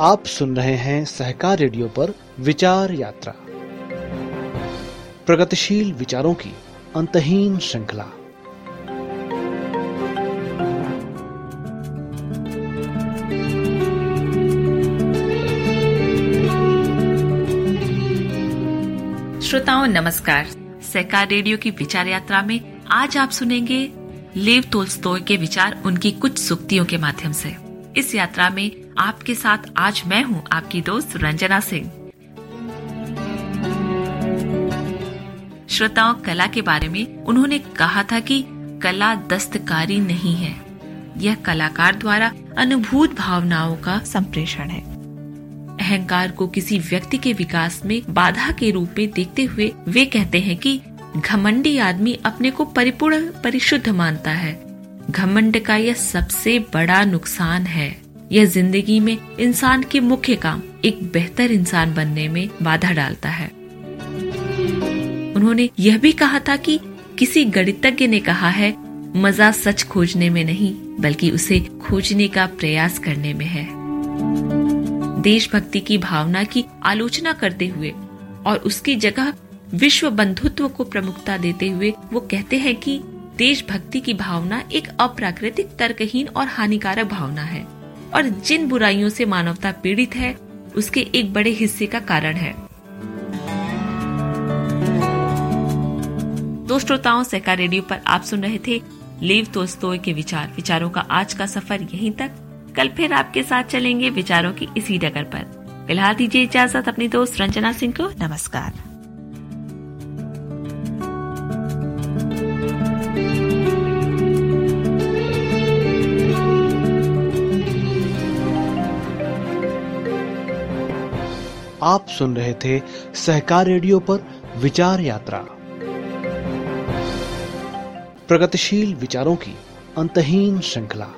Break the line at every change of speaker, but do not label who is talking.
आप सुन रहे हैं सहकार रेडियो पर विचार यात्रा। प्रगतिशील विचारों की अंतहीन श्रृंखला।
श्रोताओं, नमस्कार। सहकार रेडियो की विचार यात्रा में आज आप सुनेंगे लेव तोल्स्तोय के विचार, उनकी कुछ सुक्तियों के माध्यम से। इस यात्रा में आपके साथ आज मैं हूँ आपकी दोस्त रंजना सिंह। श्रोताओं, कला के बारे में उन्होंने कहा था कि कला दस्तकारी नहीं है। यह कलाकार द्वारा अनुभूत भावनाओं का संप्रेषण है। अहंकार को किसी व्यक्ति के विकास में बाधा के रूप में देखते हुए वे कहते हैं कि घमंडी आदमी अपने को परिपूर्ण, परिशुद्ध मानता है। घमंड का यह सबसे बड़ा नुकसान है। यह ज़िंदगी में इंसान के मुख्य काम एक बेहतर इंसान बनने में बाधा डालता है। उन्होंने यह भी कहा था कि किसी गणितज्ञ ने कहा है, मज़ा सच खोजने में नहीं, बल्कि उसे खोजने का प्रयास करने में है। देशभक्ति की भावना की आलोचना करते हुए और उसकी जगह विश्व बंधुत्व को प्रमुखता देते हुए वो कहते हैं कि देशभक्ति की भावना एक अप्राकृतिक तर्कहीन और हानिकारक भावना है। और जिन बुराइयों से मानवता पीड़ित है, उसके एक बड़े हिस्से का कारण है। दो श्रोताओं, सहकार रेडियो पर आप सुन रहे थे लेव तोस्तोय के विचार। विचारों का आज का सफ़र यहीं तक। कल फिर आपके साथ चलेंगे विचारों की इसी डगर पर। फ़िलहाल दीजिए इजाज़त अपनी दोस्त रंजना सिंह को। नमस्कार।
आप सुन रहे थे सहकार रेडियो पर विचार यात्रा। प्रगतिशील विचारों की अंतहीन श्रृंखला।